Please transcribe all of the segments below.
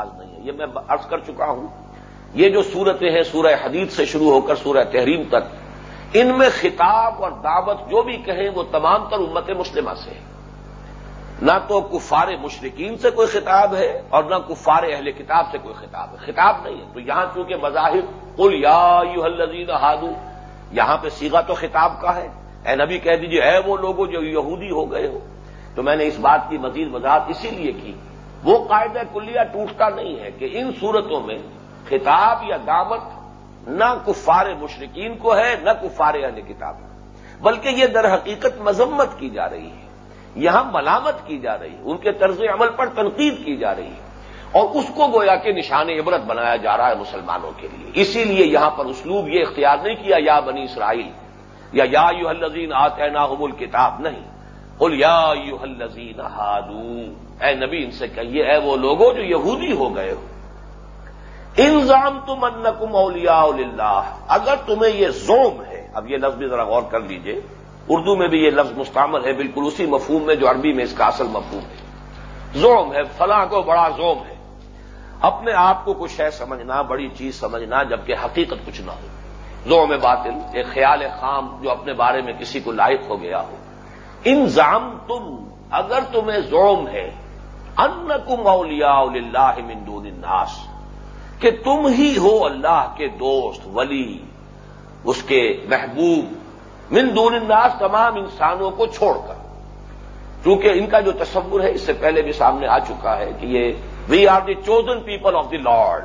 انداز نہیں ہے۔ یہ میں عرض کر چکا ہوں، یہ جو صورتیں ہیں، سورہ حدید سے شروع ہو کر سورہ تحریم تک، ان میں خطاب اور دعوت جو بھی کہیں وہ تمام تر امت مسلمہ سے ہے۔ نہ تو کفار مشرقین سے کوئی خطاب ہے اور نہ کفار اہل کتاب سے کوئی خطاب ہے۔ خطاب نہیں ہے۔ تو یہاں چونکہ مظاہر قل یا الزین ہادو یہاں پہ سیگا تو خطاب کا ہے۔ اے نبی کہہ دیجیے اے وہ لوگوں جو یہودی ہو گئے ہو۔ تو میں نے اس بات کی مزید وضاحت اسی لیے کی وہ قاعدہ کلیہ ٹوٹتا نہیں ہے کہ ان صورتوں میں خطاب یا دعوت نہ کفار مشرقین کو ہے، نہ کفار اہل کتاب بلکہ یہ در حقیقت مذمت کی جا رہی ہے، یہاں ملامت کی جا رہی ہے، ان کے طرز عمل پر تنقید کی جا رہی ہے۔ اور اس کو گویا کے نشان عبرت بنایا جا رہا ہے مسلمانوں کے لیے۔ اسی لیے یہاں پر اسلوب یہ اختیار نہیں کیا، یا بنی اسرائیل، یا یا یو الزین آتے نا کتاب نہیں۔ الزین ہادو اے نبی، ان سے کہیے، اے وہ لوگوں جو یہودی ہو گئے ہو۔ انضام تم انکم اولیاء اللہ اگر تمہیں یہ زوم ہے، اب یہ لفظ بھی ذرا غور کر لیجیے۔ اردو میں بھی یہ لفظ مستعمل ہے، بالکل اسی مفہوم میں جو عربی میں اس کا اصل مفہوم ہے۔ زوم ہے، فلاں کو بڑا زوم ہے۔ اپنے آپ کو کچھ ہے سمجھنا، بڑی چیز سمجھنا، جبکہ حقیقت کچھ نہ ہو۔ زوم باطل، ایک خیال خام جو اپنے بارے میں کسی کو لائق ہو گیا ہو۔ انضام تم اگر تمہیں زوم ہے ان کم اولیا اللہ مندون الناس، کہ تم ہی ہو اللہ کے دوست، ولی، اس کے محبوب، من دون الناس تمام انسانوں کو چھوڑ کر۔ کیونکہ ان کا جو تصور ہے، اس سے پہلے بھی سامنے آ چکا ہے کہ یہ we are the chosen people of the Lord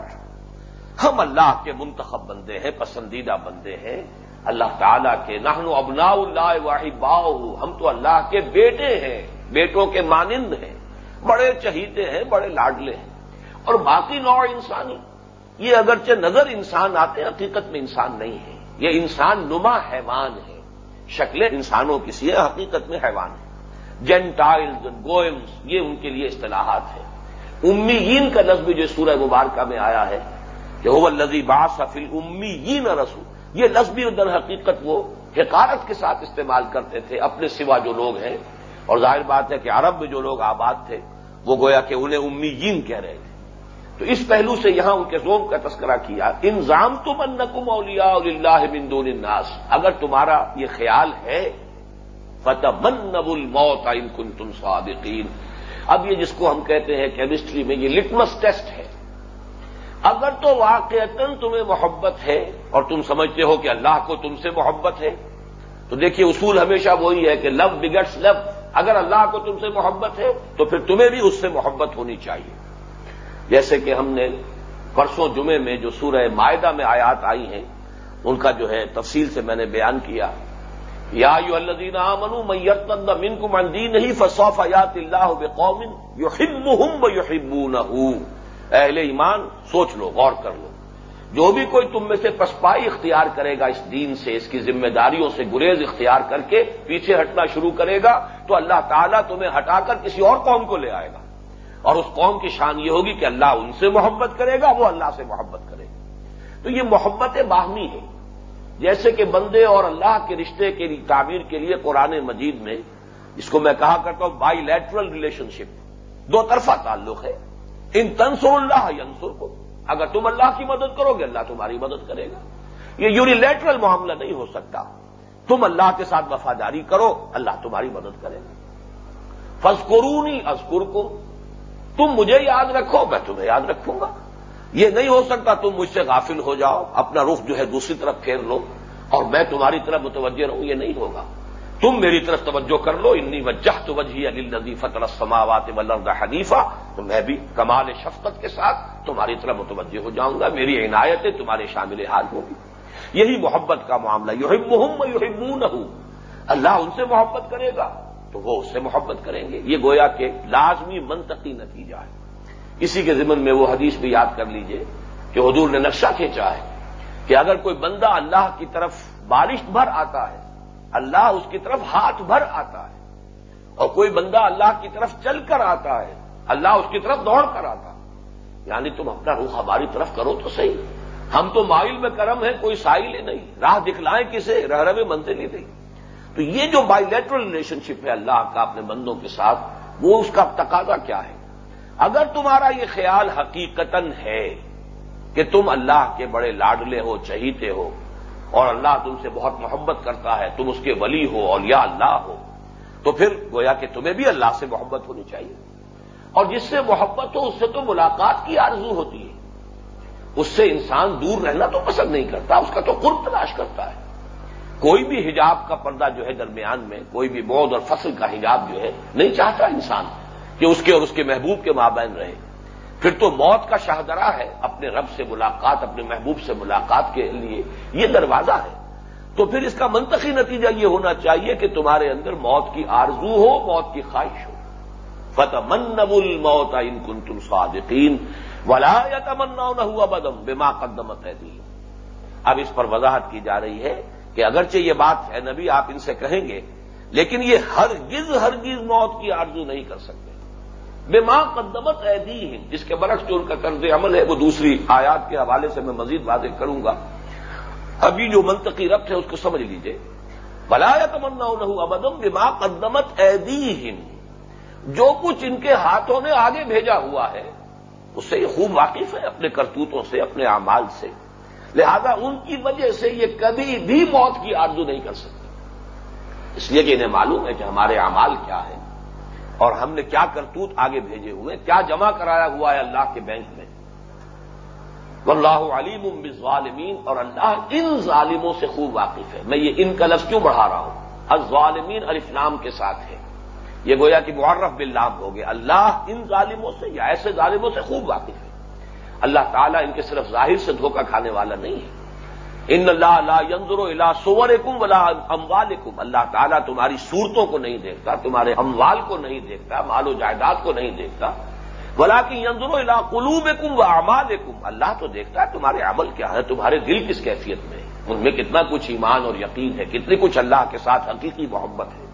ہم اللہ کے منتخب بندے ہیں، پسندیدہ بندے ہیں۔ اللہ تعالیٰ کے نہنو ابنا اللہ واحد باؤ ہم تو اللہ کے بیٹے ہیں، بیٹوں کے مانند ہیں، بڑے چہیتے ہیں، بڑے لاڈلے ہیں۔ اور باقی نوع انسانی، یہ اگرچہ نظر انسان آتے حقیقت میں انسان نہیں ہے۔ یہ انسان نما حیوان ہے۔ شکلیں انسانوں کی سی حقیقت میں حیوان ہے جینٹائلز گوئمس یہ ان کے لیے اصطلاحات ہیں۔ امیین کا لفظ جو سورہ مبارکہ میں آیا ہے کہ وہ لذی باس حفیل امی نہ یہ لفظ بھی در حقیقت وہ حکارت کے ساتھ استعمال کرتے تھے، اپنے سوا جو لوگ ہیں۔ اور ظاہر بات ہے کہ عرب میں جو لوگ آباد تھے، وہ گویا کہ انہیں امیین کہہ رہے تھے۔ تو اس پہلو سے یہاں ان کے زوم کا تذکرہ کیا۔ انضام تو من نقم اولیا اللہ بندون الناس۔ اگر تمہارا یہ خیال ہے فتح من نب الموت ان کن تم صادقین۔ اب یہ جس کو ہم کہتے ہیں کیمسٹری میں یہ لٹمس ٹیسٹ ہے۔ اگر تو واقع تمہیں محبت ہے اور تم سمجھتے ہو کہ اللہ کو تم سے محبت ہے، تو دیکھیے اصول ہمیشہ وہی ہے کہ لو بگٹس لو اگر اللہ کو تم سے محبت ہے، تو پھر تمہیں بھی اس سے محبت ہونی چاہیے۔ جیسے کہ ہم نے پرسوں جمعے میں جو سورہ معاہدہ میں آیات آئی ہیں، ان کا جو ہے تفصیل سے میں نے بیان کیا۔ یا یو الدین منو میت من کو مندی نہیں فصوف یات اللہ قومن یو ہب ہم یو اہل ایمان، سوچ لو، غور کر لو۔ جو بھی کوئی تم میں سے پسپائی اختیار کرے گا اس دین سے، اس کی ذمہ داریوں سے گریز اختیار کر کے پیچھے ہٹنا شروع کرے گا، تو اللہ تعالیٰ تمہیں ہٹا کر کسی اور قوم کو لے آئے گا۔ اور اس قوم کی شان یہ ہوگی کہ اللہ ان سے محبت کرے گا، وہ اللہ سے محبت کرے گا۔ تو یہ محبت باہمی ہے۔ جیسے کہ بندے اور اللہ کے رشتے کے تعمیر کے لیے قرآن مجید میں، اس کو میں کہا کرتا ہوں بائی لیٹرل ریلیشن شپ دو طرفہ تعلق ہے۔ ان تنسر اللہ ینسر کو اگر تم اللہ کی مدد کرو گے، اللہ تمہاری مدد کرے گا۔ یہ یونیلیٹرل معاملہ نہیں ہو سکتا۔ تم اللہ کے ساتھ وفاداری کرو، اللہ تمہاری مدد کرے گا۔ فسکرونی ازکر کو تم مجھے یاد رکھو، میں تمہیں یاد رکھوں گا۔ یہ نہیں ہو سکتا تم مجھ سے غافل ہو جاؤ، اپنا رخ جو ہے دوسری طرف پھیر لو اور میں تمہاری طرف متوجہ رہوں، یہ نہیں ہوگا۔ تم میری طرف توجہ کر لو، انی وجہ تو وجہ علی نظیفت رسماوات ولرد حنیفہ تو میں بھی کمال شفقت کے ساتھ تمہاری طرف متوجہ ہو جاؤں گا، میری عنایتیں تمہارے شامل حال ہوگی یہی محبت کا معاملہ یو یو اللہ ان سے محبت کرے گا، تو وہ اس سے محبت کریں گے۔ یہ گویا کہ لازمی منطقی نتیجہ ہے۔ اسی کے ذمن میں وہ حدیث بھی یاد کر لیجیے کہ حضور نے نقشہ کھینچا ہے کہ اگر کوئی بندہ اللہ کی طرف بارش بھر آتا ہے اللہ اس کی طرف ہاتھ بھر آتا ہے اور کوئی بندہ اللہ کی طرف چل کر آتا ہے، اللہ اس کی طرف دوڑ کر آتا ہے۔ یعنی تم اپنا روح ہماری طرف کرو تو صحیح۔ ہم تو مائل میں کرم ہے کوئی سائل نہیں۔ راہ دکھلائیں کسے رہ میں منزل ہی نہیں۔ تو یہ جو بائی لیٹرل ریلیشن شپ ہے اللہ کا اپنے بندوں کے ساتھ، وہ اس کا تقاضا کیا ہے؟ اگر تمہارا یہ خیال حقیقتاً ہے کہ تم اللہ کے بڑے لاڈلے ہو، چہیتے ہو اور اللہ تم سے بہت محبت کرتا ہے، تم اس کے ولی ہو اور یا اللہ ہو۔ تو پھر گویا کہ تمہیں بھی اللہ سے محبت ہونی چاہیے۔ اور جس سے محبت ہو، اس سے تو ملاقات کی آرزو ہوتی ہے۔ اس سے انسان دور رہنا تو پسند نہیں کرتا، اس کا تو قرب تلاش کرتا ہے۔ کوئی بھی حجاب کا پردہ جو ہے درمیان میں، کوئی بھی بود اور فصل کا حجاب جو ہے، نہیں چاہتا انسان کہ اس کے اور اس کے محبوب کے مابین رہے۔ پھر تو موت کا شاہدرا ہے اپنے رب سے ملاقات، اپنے محبوب سے ملاقات کے لیے۔ یہ دروازہ ہے۔ تو پھر اس کا منطقی نتیجہ یہ ہونا چاہیے کہ تمہارے اندر موت کی آرزو ہو، موت کی خواہش ہو۔ فتح من نبل موت ان کن تم صادقین ولا یا تمنا نہ ہوا بدم بما قدمت ہے اب اس پر وضاحت کی جا رہی ہے کہ اگرچہ یہ بات ہے نبی، آپ ان سے کہیں گے، لیکن یہ ہر گز ہر گز موت کی آرزو نہیں کر سکتے۔ بے ماں قدمت ایدی جس کے برعکس جو ان کا قرض عمل ہے، وہ دوسری آیات کے حوالے سے میں مزید واضح کروں گا۔ ابھی جو منطقی ربط ہے، اس کو سمجھ لیجیے۔ بلایا تمنا نہ ابدم بے ماں قدمت ایدی جو کچھ ان کے ہاتھوں نے آگے بھیجا ہوا ہے، اس سے یہ خوب واقف ہے اپنے کرتوتوں سے، اپنے اعمال سے۔ لہذا ان کی وجہ سے یہ کبھی بھی موت کی آرزو نہیں کر سکتے۔ اس لیے کہ انہیں معلوم ہے کہ ہمارے اعمال کیا ہے اور ہم نے کیا کرتوت آگے بھیجے ہوئے کیا جمع کرایا ہوا ہے اللہ کے بینک میں؟ واللہ علیم بالظالمین اور اللہ ان ظالموں سے خوب واقف ہے۔ میں یہ ان کا لفظ کیوں بڑھا رہا ہوں؟ الظالمین الاسلام کے ساتھ ہے۔ یہ گویا کہ معرف باللام ہو گیا اللہ ان ظالموں سے یا ایسے ظالموں سے خوب واقف ہے۔ اللہ تعالیٰ ان کے صرف ظاہر سے دھوکہ کھانے والا نہیں ہے۔ ان اللہ لا ينظر الى صورکم ولا اموالکم۔ اللہ تعالیٰ تمہاری صورتوں کو نہیں دیکھتا، تمہارے اموال کو نہیں دیکھتا، مال و جائیداد کو نہیں دیکھتا۔ ولا کہ ینظر الى قلوبکم و اعمالکم اللہ تو دیکھتا ہے تمہارے عمل کیا ہے، تمہارے دل کس کیفیت میں ان میں کتنا کچھ ایمان اور یقین ہے، کتنی کچھ اللہ کے ساتھ حقیقی محبت ہے۔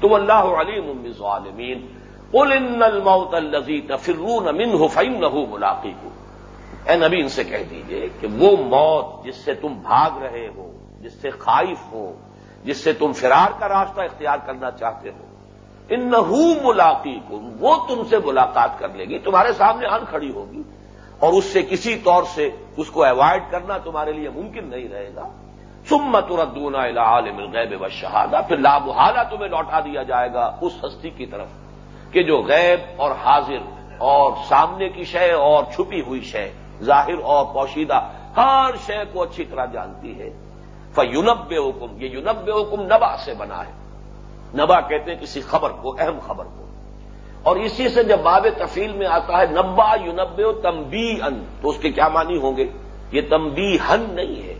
تو اللہ علیم بالظالمین۔ قل ان الموت الذي تفرون منه فانه ملاقيكم اے نبی، ان سے کہہ دیجیے کہ وہ موت جس سے تم بھاگ رہے ہو، جس سے خائف ہو، جس سے تم فرار کا راستہ اختیار کرنا چاہتے ہو ان ملاقی کو وہ تم سے ملاقات کر لے گی، تمہارے سامنے ان کھڑی ہوگی، اور اس سے کسی طور سے اس کو اوائڈ کرنا تمہارے لیے ممکن نہیں رہے گا۔ سمت ردونا عالم الغیب و شہادہ پھر لابحالہ تمہیں لوٹا دیا جائے گا اس ہستی کی طرف کہ جو غیب اور حاضر اور سامنے کی شے اور چھپی ہوئی شے ظاہر اور پوشیدہ ہر شے کو اچھی طرح جانتی ہے۔ فیونب حکم یہ یونب حکم نبا سے بنا ہے۔ نبا کہتے ہیں کسی خبر کو، اہم خبر کو۔ اور اسی سے جب باب تفیل میں آتا ہے نبا یونب تمبی ان تو اس کے کیا معنی ہوں گے؟ یہ تمبی ہن نہیں ہے۔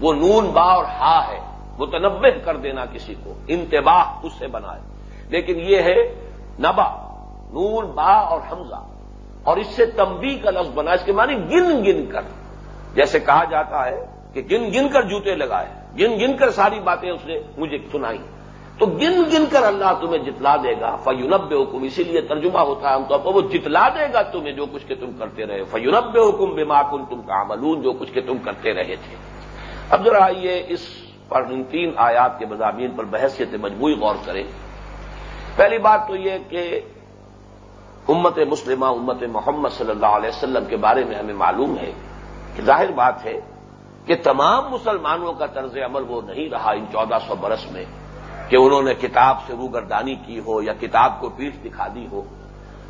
وہ نون با اور ہا ہے۔ وہ تنبع کر دینا کسی کو، انتباہ اس سے بنا ہے۔ لیکن یہ ہے نبا نون با اور حمزہ۔ اور اس سے تمبی کا لفظ بنا، اس کے معنی گن گن کر۔ جیسے کہا جاتا ہے کہ گن گن کر جوتے لگائے، گن گن کر ساری باتیں اس نے مجھے سنائی۔ تو گن گن کر اللہ تمہیں جتلا دے گا فیونب حکم اسی لیے ترجمہ ہوتا ہے ہم طور پر، وہ جتلا دے گا تمہیں جو کچھ کہ تم کرتے رہے۔ فیونب حکم بے کن تم کا عملون جو کچھ کہ تم کرتے رہے تھے۔ اب ذرا آئیے اس پر ان تین آیات کے مضامین پر بحثیت مجموعی غور کریں۔ پہلی بات تو یہ کہ امت مسلمہ، امت محمد صلی اللہ علیہ وسلم کے بارے میں ہمیں معلوم ہے کہ ظاہر بات ہے کہ تمام مسلمانوں کا طرز عمل وہ نہیں رہا ان چودہ سو برس میں کہ انہوں نے کتاب سے روگردانی کی ہو یا کتاب کو پیٹھ دکھا دی ہو۔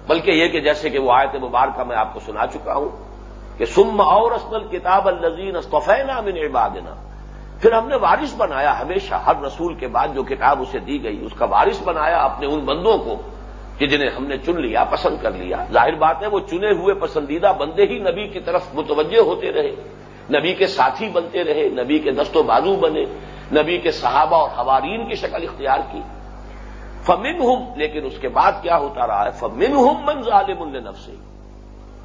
بلکہ یہ کہ جیسے کہ وہ آیت مبارکہ میں آپ کو سنا چکا ہوں کہ سم اور اسنل کتاب الزین استفینا من عبادنا۔ پھر ہم نے وارث بنایا ہمیشہ، ہر رسول کے بعد جو کتاب اسے دی گئی، اس کا وارث بنایا اپنے ان بندوں کو۔ کہ جنہیں ہم نے چن لیا، پسند کر لیا۔ ظاہر بات ہے، وہ چنے ہوئے پسندیدہ بندے ہی نبی کی طرف متوجہ ہوتے رہے۔ نبی کے ساتھی بنتے رہے، نبی کے دست و بازو بنے، نبی کے صحابہ اور حوارین کی شکل اختیار کی۔ فمن ہم لیکن اس کے بعد کیا ہوتا رہا ہے؟ فمن ہم من ظالم نفسی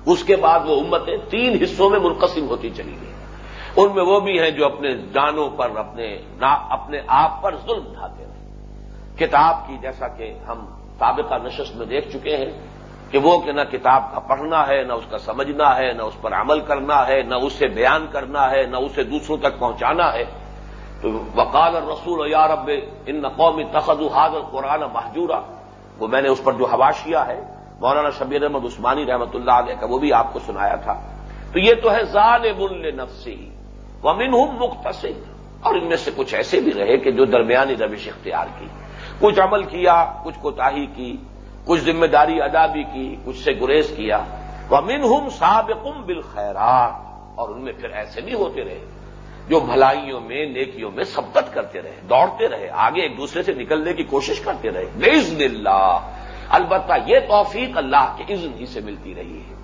اس کے بعد وہ امتیں تین حصوں میں منقسم ہوتی چلی گئی ان میں وہ بھی ہیں جو اپنے جانوں پر، اپنے اپنے آپ پر ظلم ڈھاتے رہے۔ کتاب کی، جیسا کہ ہم سابقہ نشست میں دیکھ چکے ہیں کہ وہ کہ نہ کتاب کا پڑھنا ہے، نہ اس کا سمجھنا ہے، نہ اس پر عمل کرنا ہے، نہ اسے بیان کرنا ہے، نہ اسے دوسروں تک پہنچانا ہے۔ تو وقال رسول یا رب، ان قومی تخذ حاضر قرآن محجورہ وہ میں نے اس پر جو حواشیہ ہے، مولانا شبیر احمد عثمانی رحمت اللہ علیہ کا وہ بھی آپ کو سنایا تھا۔ تو یہ تو ہے ظالم نفسی ومن ہوں مختصر اور ان میں سے کچھ ایسے بھی رہے کہ جو درمیانی روش اختیار کی۔ کچھ عمل کیا، کچھ کوتاہی کی، کچھ ذمہ داری ادا بھی کی، کچھ سے گریز کیا۔ ومن ہم سابقم بالخیرات اور ان میں پھر ایسے بھی ہوتے رہے، جو بھلائیوں میں، نیکیوں میں سبقت کرتے رہے، دوڑتے رہے، آگے ایک دوسرے سے نکلنے کی کوشش کرتے رہے۔ بے اللہ البتہ یہ توفیق اللہ کے عزن ہی سے ملتی رہی ہے۔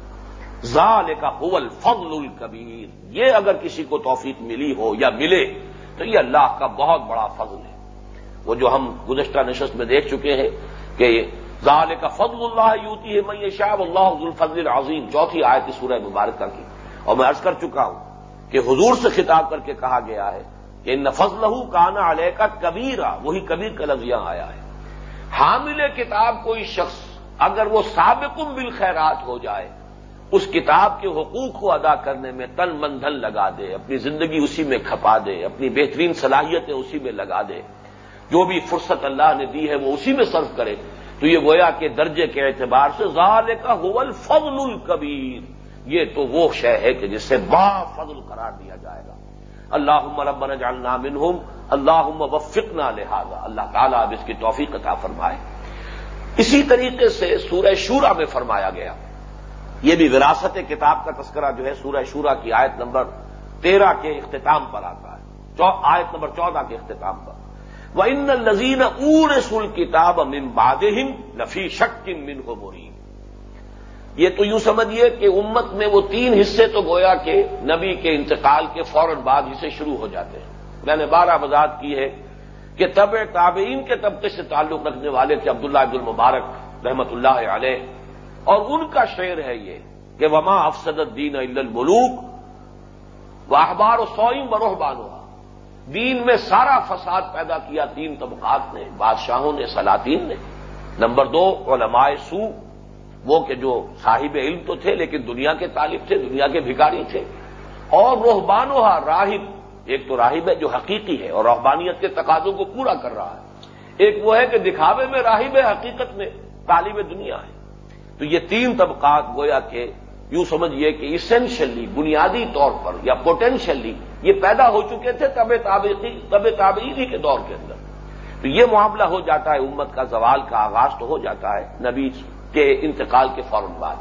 ظال کا حول فضل الکبیر یہ اگر کسی کو توفیق ملی ہو یا ملے، تو یہ اللہ کا بہت بڑا فضل ہے۔ وہ جو ہم گزشتہ نشست میں دیکھ چکے ہیں کہ ظال کا فضل اللہ یوتی ہے میں شاہ اللہ الفضل عظیم چوتھی آئے تھی سورہ مبارکہ کی۔ اور میں عرض کر چکا ہوں کہ حضور سے خطاب کر کے کہا گیا ہے کہ ان فضل کانا علیہ کا کبیرہ، وہی کبیر کا لفظ یہاں آیا ہے۔ حامل کتاب کوئی شخص اگر وہ سابقم بالخیرات ہو جائے، اس کتاب کے حقوق کو ادا کرنے میں تن من دھن لگا دے، اپنی زندگی اسی میں کھپا دے، اپنی بہترین صلاحیتیں اسی میں لگا دے۔ جو بھی فرصت اللہ نے دی ہے وہ اسی میں صرف کرے۔ تو یہ گویا کے درجے کے اعتبار سے ظال کا حول فضل الکبیر یہ تو وہ شے ہے کہ جس سے با فضل قرار دیا جائے گا۔ اللہ ربنا جعلنا منہم اللہ وفقنا لہذا۔ اللہ تعالیٰ اب اس کی توفیق عطا فرمائے۔ اسی طریقے سے سورہ شورا میں فرمایا گیا۔ یہ بھی وراثت کتاب کا تذکرہ جو ہے سورہ شورا کی آیت نمبر تیرہ کے اختتام پر آتا ہے۔ آیت نمبر چودہ کے اختتام پر۔ وہ ان نذین اور سل کتاب امن باد نفی شک من ہو یہ تو یوں سمجھیے کہ امت میں وہ تین حصے تو گویا کہ نبی کے انتقال کے فوراً بعد ہی شروع ہو جاتے ہیں۔ میں نے بارہ وضاحت کی ہے کہ طب تابعین کے طبقے سے تعلق رکھنے والے تھے عبداللہ عبد المبارک رحمت اللہ علیہ۔ اور ان کا شعر ہے یہ کہ وما افسد الدین الملوک وہ اخبار و سوئم بروہ ہوا دین میں سارا فساد پیدا کیا تین طبقات نے، بادشاہوں نے، سلاطین نے۔ نمبر دو، علماء سو وہ کہ جو صاحب علم تو تھے لیکن دنیا کے طالب تھے، دنیا کے بھکاری تھے۔ اور روحبان راہب۔ ایک تو راہب ہے جو حقیقی ہے اور روحبانیت کے تقاضوں کو پورا کر رہا ہے۔ ایک وہ ہے کہ دکھاوے میں راہب ہے، حقیقت میں طالب دنیا ہے۔ تو یہ تین طبقات گویا کہ یوں سمجھیے کہ اسینشلی بنیادی طور پر یا پوٹینشلی یہ پیدا ہو چکے تھے طب طب تابعی کے دور کے اندر۔ تو یہ معاملہ ہو جاتا ہے، امت کا زوال کا آغاز تو ہو جاتا ہے نبی کے انتقال کے فوراً بعد۔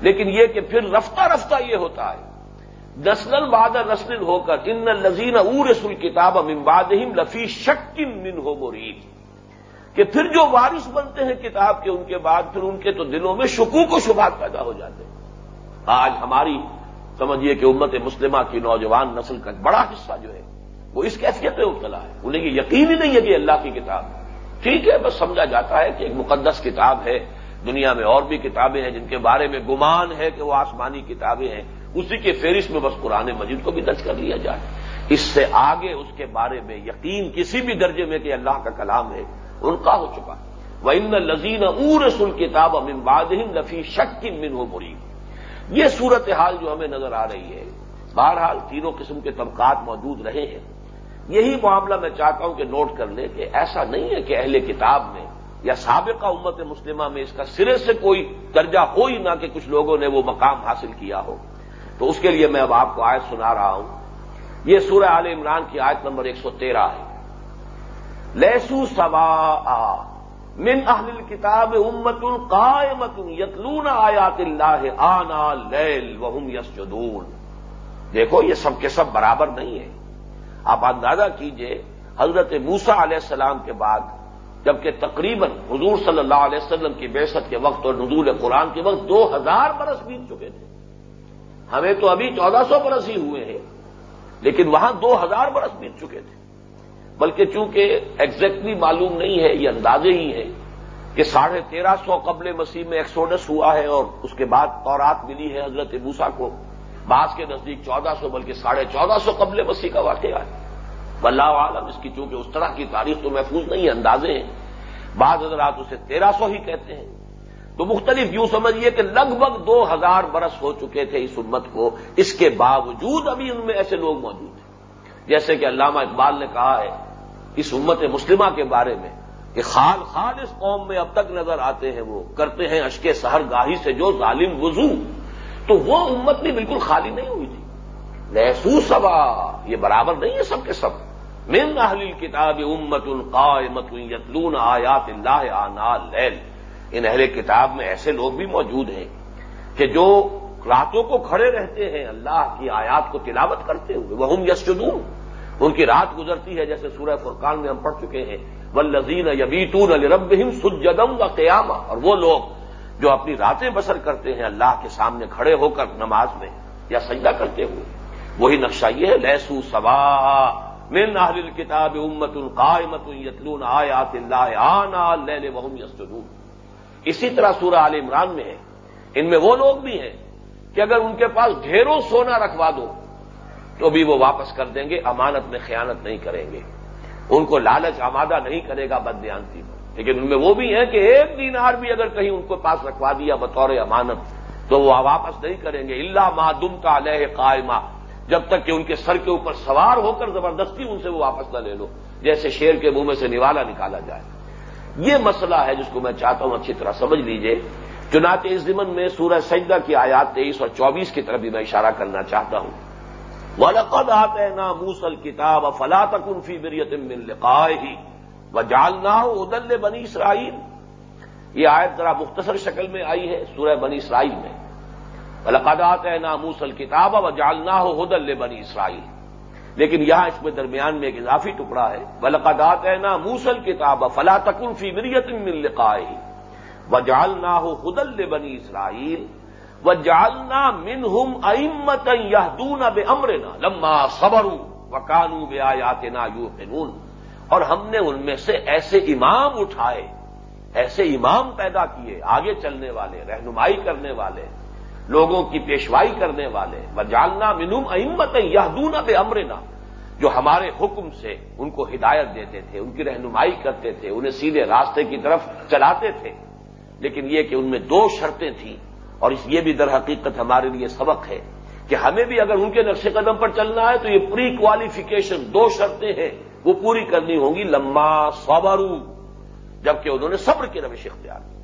لیکن یہ کہ پھر رفتہ رفتہ یہ ہوتا ہے۔ نسل باد نسل ہو کر ان لذین اور رسول کتاب امباد لفی شکن من ہو مرید۔ کہ پھر جو وارث بنتے ہیں کتاب کے، ان کے بعد پھر ان کے تو دلوں میں شکوک و شبہات پیدا ہو جاتے ہیں۔ آج ہماری سمجھیے کہ امت مسلمہ کی نوجوان نسل کا بڑا حصہ جو ہے، وہ اس کیفیت میں ابتلا ہے۔ انہیں یہ یقین ہی نہیں ہے کہ اللہ کی کتاب ٹھیک ہے، بس سمجھا جاتا ہے کہ ایک مقدس کتاب ہے۔ دنیا میں اور بھی کتابیں ہیں جن کے بارے میں گمان ہے کہ وہ آسمانی کتابیں ہیں۔ اسی کے فہرست میں بس قرآن مجید کو بھی درج کر لیا جائے۔ اس سے آگے اس کے بارے میں یقین کسی بھی درجے میں کہ اللہ کا کلام ہے، ان کا ہو چکا۔ وہ ان لذین اور سن کتاب امن لفی شک کی من ہو مری یہ صورت حال جو ہمیں نظر آ رہی ہے، بہرحال تینوں قسم کے طبقات موجود رہے ہیں۔ یہی معاملہ میں چاہتا ہوں کہ نوٹ کر لیں کہ ایسا نہیں ہے کہ اہل کتاب میں یا سابقہ امت مسلمہ میں اس کا سرے سے کوئی درجہ ہو ہی نہ کہ کچھ لوگوں نے وہ مقام حاصل کیا ہو۔ تو اس کے لیے میں اب آپ کو آیت سنا رہا ہوں۔ یہ سورہ عال عمران کی آیت نمبر ایک سو تیرہ ہے۔ لسو سوا من اہل کتاب امت القائمت یتلون آیات اللہ آنا لیل وہم یسجدون۔ دیکھو، یہ سب کے سب برابر نہیں ہے آپ اندازہ کیجیے، حضرت موسا علیہ السلام کے بعد، جبکہ تقریباً حضور صلی اللہ علیہ وسلم کی بےست کے وقت اور نزول قرآن کے وقت دو ہزار برس بیت چکے تھے۔ ہمیں تو ابھی چودہ سو برس ہی ہوئے ہیں، لیکن وہاں دو ہزار برس بیت چکے تھے۔ بلکہ چونکہ ایگزیکٹلی معلوم نہیں ہے، یہ اندازے ہی ہیں کہ ساڑھے تیرہ سو قبل مسیح میں ایکسوڈس ہوا ہے اور اس کے بعد تورات ملی ہے حضرت موسا کو۔ بعض کے نزدیک چودہ سو، بلکہ ساڑھے چودہ سو قبل مسیح کا واقعہ ہے۔ واللہ عالم، اس کی چونکہ اس طرح کی تاریخ تو محفوظ نہیں ہے، اندازے ہیں۔ بعض حضرات اسے تیرہ سو ہی کہتے ہیں۔ تو مختلف یوں سمجھیے کہ لگ بھگ دو ہزار برس ہو چکے تھے اس امت کو۔ اس کے باوجود ابھی ان میں ایسے لوگ موجود ہیں۔ جیسے کہ علامہ اقبال نے کہا ہے اس امت مسلمہ کے بارے میں کہ خال خال اس قوم میں اب تک نظر آتے ہیں وہ، کرتے ہیں اشک سہر گاہی سے جو ظالم وضو، تو وہ امت بھی بالکل خالی نہیں ہوئی تھی۔ لہسو سبا یہ برابر نہیں ہے سب کے سب۔ من اہل کتاب امت القائمت یتلون آیات اللہ آنا لیل۔ ان اہل کتاب میں ایسے لوگ بھی موجود ہیں کہ جو راتوں کو کھڑے رہتے ہیں اللہ کی آیات کو تلاوت کرتے ہوئے۔ وہ ہم یسجدون۔ ان کی رات گزرتی ہے جیسے سورہ فرقان میں ہم پڑھ چکے ہیں. و لذین یبیتون الربہم سجدم و قیامہ اور وہ لوگ جو اپنی راتیں بسر کرتے ہیں اللہ کے سامنے کھڑے ہو کر نماز میں یا سجدہ کرتے ہوئے۔ وہی نقشہ یہ ہے لہسو سوا من اہل الکتاب امت القائمت یتلون آیات اللہ آنا لیل وہم یسجدون اسی طرح سورہ عال عمران میں ہے۔ ان میں وہ لوگ بھی ہیں کہ اگر ان کے پاس ڈھیروں سونا رکھوا دو تو بھی وہ واپس کر دیں گے، امانت میں خیانت نہیں کریں گے۔ ان کو لالچ آمادہ نہیں کرے گا بدیانتی میں لیکن ان میں وہ بھی ہیں کہ ایک دینار بھی اگر کہیں ان کو پاس رکھوا دیا بطور امانت، تو وہ واپس نہیں کریں گے۔ اللہ معدم کا علیہ قائمہ جب تک کہ ان کے سر کے اوپر سوار ہو کر زبردستی ان سے وہ واپس نہ لے لو، جیسے شیر کے منہ میں سے نوالا نکالا جائے۔ یہ مسئلہ ہے جس کو میں چاہتا ہوں اچھی طرح سمجھ لیجیے۔ چنانچہ اس ضمن میں سورہ سجدہ کی آیات تیئیس اور چوبیس کی طرف بھی میں اشارہ کرنا چاہتا ہوں۔ وَلَقَدْ آتَيْنَا مُوسَى الْكِتَابَ فَلَا تَكُنْ فِي بِرْيَةٍ مِّن لِقَائِهِ وَجَعَلْنَاهُ هُدًى لِبَنِي اسرائیل۔ یہ آیت ذرا مختصر شکل میں آئی ہے سورہ بنی اسرائیل میں۔ وَلَقَدْ آتَيْنَا مُوسَى الْكِتَابَ وَجَعَلْنَاهُ هُدًى لِبَنِي اسرائیل۔ لیکن یہاں اس میں درمیان میں ایک اضافی ٹکڑا ہے۔ وَلَقَدْ آتَيْنَا مُوسَى الْكِتَابَ فَلَا تَكُنْ فِي بِرْيَةٍ مِّن لِقَائِهِ وَجَعَلْنَاهُ هُدًى لِبَنِي اسرائیل۔ وہ جالنا من ہم امت یادون بے امرنا لما صبرو و کانو بے آیات نا یو اور ہم نے ان میں سے ایسے امام اٹھائے، ایسے امام پیدا کیے، آگے چلنے والے، رہنمائی کرنے والے، لوگوں کی پیشوائی کرنے والے۔ وہ جالنا منہم امت یادون بے امرنا جو ہمارے حکم سے ان کو ہدایت دیتے تھے، ان کی رہنمائی کرتے تھے، انہیں سیدھے راستے کی طرف چلاتے تھے۔ لیکن یہ کہ ان میں دو شرطیں تھیں۔ اور اس یہ بھی در حقیقت ہمارے لیے سبق ہے کہ ہمیں بھی اگر ان کے نقش قدم پر چلنا ہے تو یہ پری کوالیفیکیشن دو شرطیں ہیں، وہ پوری کرنی ہوں گی لمبا صبرو جبکہ انہوں نے صبر کی روش اختیار کی۔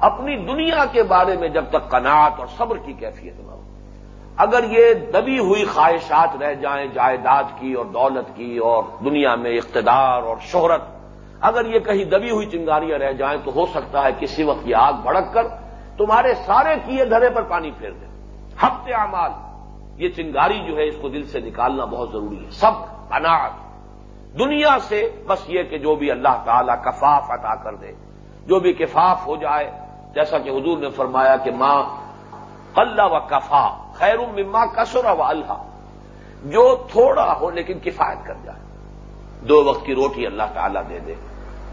اپنی دنیا کے بارے میں جب تک کناٹ اور صبر کی کیفیت نہ ہو، اگر یہ دبی ہوئی خواہشات رہ جائیں جائیداد کی اور دولت کی اور دنیا میں اقتدار اور شہرت، اگر یہ کہیں دبی ہوئی چنگاریاں رہ جائیں تو ہو سکتا ہے کسی وقت یہ آگ بھڑک کر تمہارے سارے کیے دھرے پر پانی پھیر دیں ہفتے اعمال۔ یہ چنگاری جو ہے اس کو دل سے نکالنا بہت ضروری ہے۔ سب اناج۔ دنیا سے بس یہ کہ جو بھی اللہ تعالی کفاف عطا کر دے۔ جو بھی کفاف ہو جائے۔ جیسا کہ حضور نے فرمایا کہ ماں اللہ و کفا، خیر مما کسر و اللہ جو تھوڑا ہو لیکن کفایت کر جائے۔ دو وقت کی روٹی اللہ تعالیٰ دے دے۔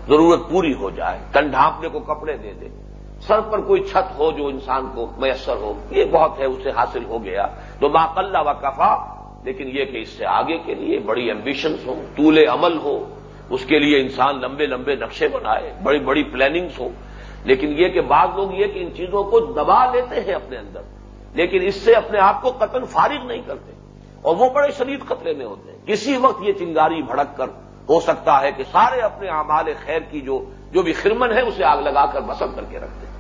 ضرورت پوری ہو جائے۔ تن ڈھانپنے کو کپڑے دے دے۔ سر پر کوئی چھت ہو جو انسان کو میسر ہو، یہ بہت ہے، اسے حاصل ہو گیا۔ تو ماقلہ و کفا، لیکن یہ کہ اس سے آگے کے لیے بڑی ایمبیشنس ہو طول عمل ہو، اس کے لیے انسان لمبے لمبے نقشے بنائے، بڑی بڑی پلاننگس ہو۔ لیکن یہ کہ بعض لوگ یہ کہ ان چیزوں کو دبا لیتے ہیں اپنے اندر، لیکن اس سے اپنے آپ کو قتل فارغ نہیں کرتے۔ اور وہ بڑے شدید خطرے میں ہوتے ہیں۔ کسی وقت یہ چنگاری بھڑک کر ہو سکتا ہے کہ سارے اپنے اعمال خیر کی جو جو بھی خرمن ہے اسے آگ لگا کر بسم کر کے رکھتے ہیں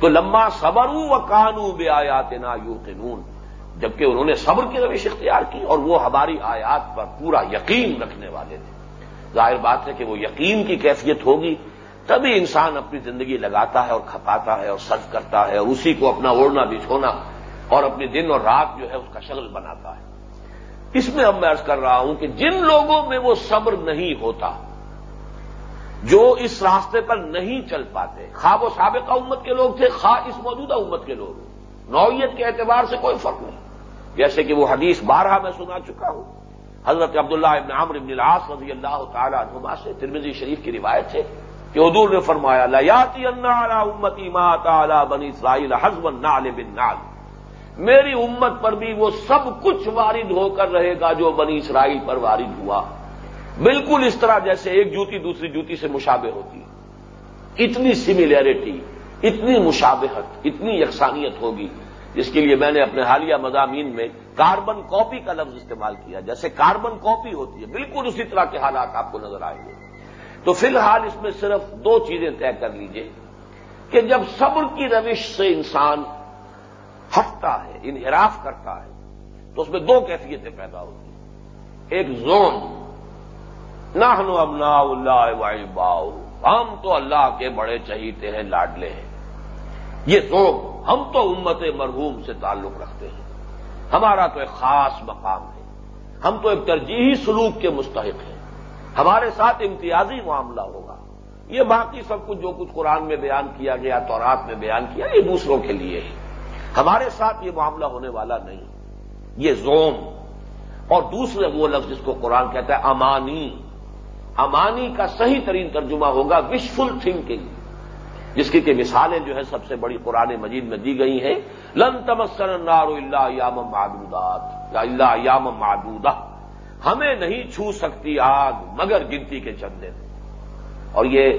تو لمبا صبروں و کانو بے آیات نا یو جبکہ انہوں نے صبر کی روش اختیار کی اور وہ ہماری آیات پر پورا یقین رکھنے والے تھے۔ ظاہر بات ہے کہ وہ یقین کی کیفیت ہوگی، تبھی انسان اپنی زندگی لگاتا ہے اور کھپاتا ہے اور سرف کرتا ہے اور اسی کو اپنا اوڑھنا بچھونا اور اپنے دن اور رات جو ہے اس کا شغل بناتا ہے۔ اس میں اب میں ارض کر رہا ہوں کہ جن لوگوں میں وہ صبر نہیں ہوتا جو اس راستے پر نہیں چل پاتے۔ خواب و سابقہ امت کے لوگ تھے، خواہ اس موجودہ امت کے لوگ۔ نوعیت کے اعتبار سے کوئی فرق نہیں۔ جیسے کہ وہ حدیث بارہ میں سنا چکا ہوں۔ حضرت عبداللہ ابن عمر ابن العاص رضی اللہ تعالی عنہما سے ترمیزی شریف کی روایت ہے کہ حضور نے فرمایا لیاتی امتی ما تعالی بنی اسرائیل حزب النال بن نال میری امت پر بھی وہ سب کچھ وارد ہو کر رہے گا جو بنی اسرائیل پر وارد ہوا۔ بالکل اس طرح جیسے ایک جوتی دوسری جوتی سے مشابہ ہوتی ہے۔ اتنی سملیرٹی اتنی مشابہت، اتنی یکسانیت ہوگی، جس کے لیے میں نے اپنے حالیہ مضامین میں کاربن کاپی کا لفظ استعمال کیا، جیسے کاربن کاپی ہوتی ہے، بالکل اسی طرح کے حالات آپ کو نظر آئیں گے۔ تو فی الحال اس میں صرف دو چیزیں طے کر لیجیے کہ جب صبر کی روش سے انسان ہٹتا ہے، انحراف کرتا ہے، تو اس میں دو کیفیتیں پیدا ہوتی ہیں۔ ایک زون نہ امنا اللہ باؤ ہم تو اللہ کے بڑے چہیتے ہیں، لاڈلے ہیں۔ یہ زون ہم تو امت مرحوم سے تعلق رکھتے ہیں۔ ہمارا تو ایک خاص مقام ہے۔ ہم تو ایک ترجیحی سلوک کے مستحق ہیں۔ ہمارے ساتھ امتیازی معاملہ ہوگا۔ یہ باقی سب کچھ جو کچھ قرآن میں بیان کیا گیا، تورات میں بیان کیا، یہ دوسروں کے لیے ہے۔ ہمارے ساتھ یہ معاملہ ہونے والا نہیں۔ یہ زوم اور دوسرے وہ لفظ جس کو قرآن کہتا ہے، امانی۔ امانی کا صحیح ترین ترجمہ ہوگا وشفل تھنکنگ جس کی کہ مثالیں جو ہے سب سے بڑی قرآن مجید میں دی گئی ہیں۔ لن تمسن النار اللہ یام معدودات، یا اللہ یام معدودہ۔ ہمیں نہیں چھو سکتی آگ مگر گنتی کے چندے۔ اور یہ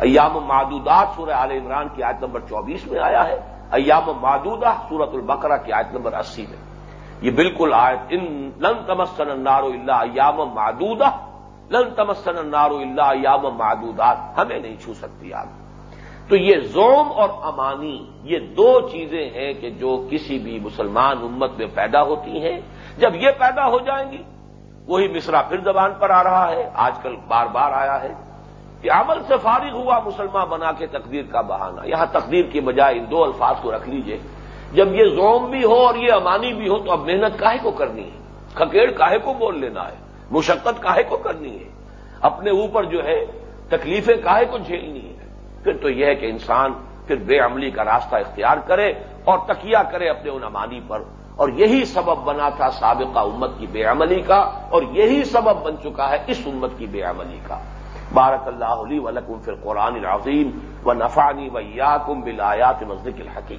ایام معدودات، سورہ عال عمران کی آیت نمبر چوبیس میں آیا ہے۔ ایام معدودہ سورت البقرہ کی آیت نمبر اسی میں۔ یہ بالکل آیت، ان لن تمسن النار اللہ ایام معدودہ۔ لن تمسن النار اللہ ایام معدودات، ہمیں نہیں چھو سکتی آگ۔ تو یہ زوم اور امانی، یہ دو چیزیں ہیں کہ جو کسی بھی مسلمان امت میں پیدا ہوتی ہیں۔ جب یہ پیدا ہو جائیں گی، وہی مصرا پھر زبان پر آ رہا ہے۔ آج کل بار بار آیا ہے کہ عمل سے فارغ ہوا مسلمان بنا کے تقدیر کا بہانہ۔ یہاں تقدیر کی بجائے ان دو الفاظ کو رکھ لیجیے۔ جب یہ زوم بھی ہو اور یہ امانی بھی ہو، تو اب محنت کاہے کو کرنی ہے؟ کھکیڑ کاہے کو بول لینا ہے؟ مشقت کاہے کو کرنی ہے؟ اپنے اوپر جو ہے تکلیفیں کاہے کو جھیلنی ہے؟ پھر تو یہ ہے کہ انسان پھر بے عملی کا راستہ اختیار کرے اور تکیہ کرے اپنے ان امانی پر۔ اور یہی سبب بنا تھا سابقہ امت کی بے عملی کا، اور یہی سبب بن چکا ہے اس امت کی بے عملی کا۔ بارک اللہ علی ولکم فی القرآن العظیم و نفانی ویاکم بلایات مزدق الحکیم۔